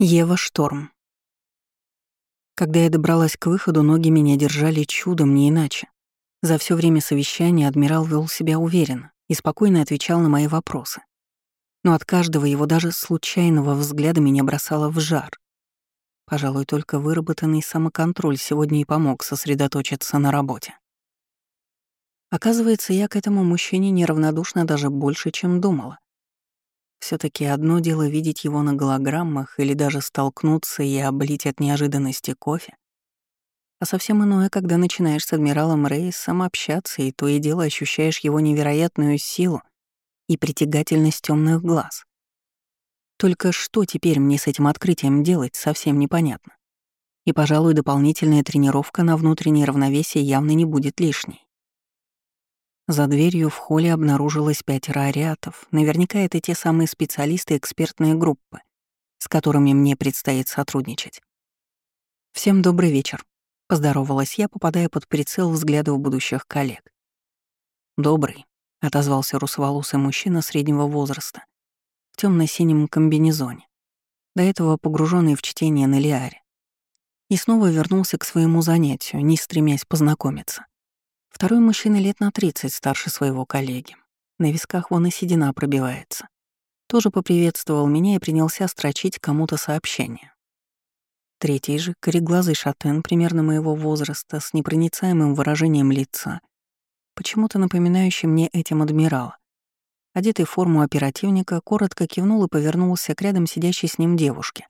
Ева Шторм. Когда я добралась к выходу, ноги меня держали чудом, не иначе. За все время совещания адмирал вел себя уверенно и спокойно отвечал на мои вопросы. Но от каждого его даже случайного взгляда меня бросало в жар. Пожалуй, только выработанный самоконтроль сегодня и помог сосредоточиться на работе. Оказывается, я к этому мужчине неравнодушна даже больше, чем думала все таки одно дело видеть его на голограммах или даже столкнуться и облить от неожиданности кофе, а совсем иное, когда начинаешь с адмиралом Рейсом общаться и то и дело ощущаешь его невероятную силу и притягательность темных глаз. Только что теперь мне с этим открытием делать, совсем непонятно. И, пожалуй, дополнительная тренировка на внутреннее равновесие явно не будет лишней. За дверью в холле обнаружилось пятеро ариатов. Наверняка это те самые специалисты экспертной группы, с которыми мне предстоит сотрудничать. «Всем добрый вечер», — поздоровалась я, попадая под прицел взглядов будущих коллег. «Добрый», — отозвался русоволосый мужчина среднего возраста, в темно синем комбинезоне, до этого погруженный в чтение на Лиаре. И снова вернулся к своему занятию, не стремясь познакомиться. Второй мужчина лет на 30 старше своего коллеги. На висках вон и седина пробивается. Тоже поприветствовал меня и принялся строчить кому-то сообщение. Третий же, кореглазый шатен примерно моего возраста, с непроницаемым выражением лица, почему-то напоминающий мне этим адмирала. Одетый в форму оперативника, коротко кивнул и повернулся к рядом сидящей с ним девушке,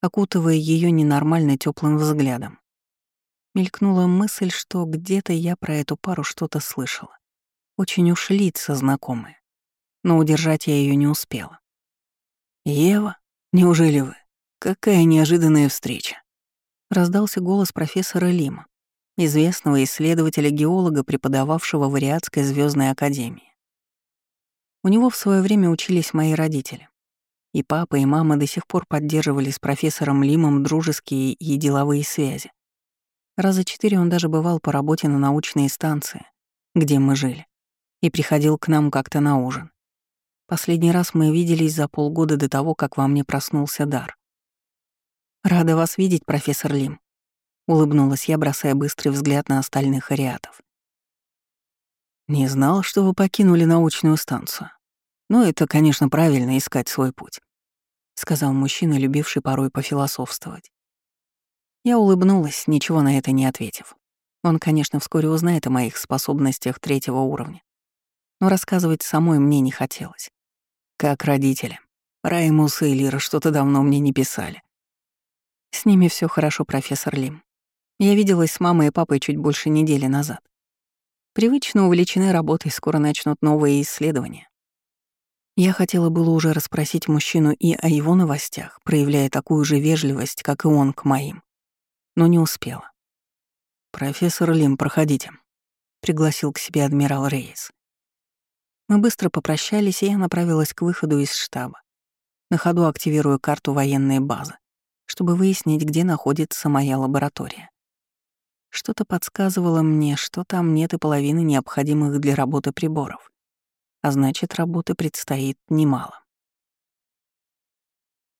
окутывая ее ненормально теплым взглядом. Мелькнула мысль, что где-то я про эту пару что-то слышала. Очень уж лица знакомые. Но удержать я ее не успела. «Ева, неужели вы? Какая неожиданная встреча!» Раздался голос профессора Лима, известного исследователя-геолога, преподававшего в Ариадской звездной академии. У него в свое время учились мои родители. И папа, и мама до сих пор поддерживали с профессором Лимом дружеские и деловые связи. Раза четыре он даже бывал по работе на научной станции, где мы жили, и приходил к нам как-то на ужин. Последний раз мы виделись за полгода до того, как во мне проснулся дар. «Рада вас видеть, профессор Лим», — улыбнулась я, бросая быстрый взгляд на остальных ариатов. «Не знал, что вы покинули научную станцию. Но это, конечно, правильно искать свой путь», — сказал мужчина, любивший порой пофилософствовать. Я улыбнулась, ничего на это не ответив. Он, конечно, вскоре узнает о моих способностях третьего уровня. Но рассказывать самой мне не хотелось. Как родители. Раймус и Лира что-то давно мне не писали. С ними все хорошо, профессор Лим. Я виделась с мамой и папой чуть больше недели назад. Привычно увлечены работой, скоро начнут новые исследования. Я хотела было уже расспросить мужчину и о его новостях, проявляя такую же вежливость, как и он к моим но не успела. «Профессор Лим, проходите», — пригласил к себе адмирал Рейс. Мы быстро попрощались, и я направилась к выходу из штаба, на ходу активируя карту военной базы, чтобы выяснить, где находится моя лаборатория. Что-то подсказывало мне, что там нет и половины необходимых для работы приборов, а значит, работы предстоит немало.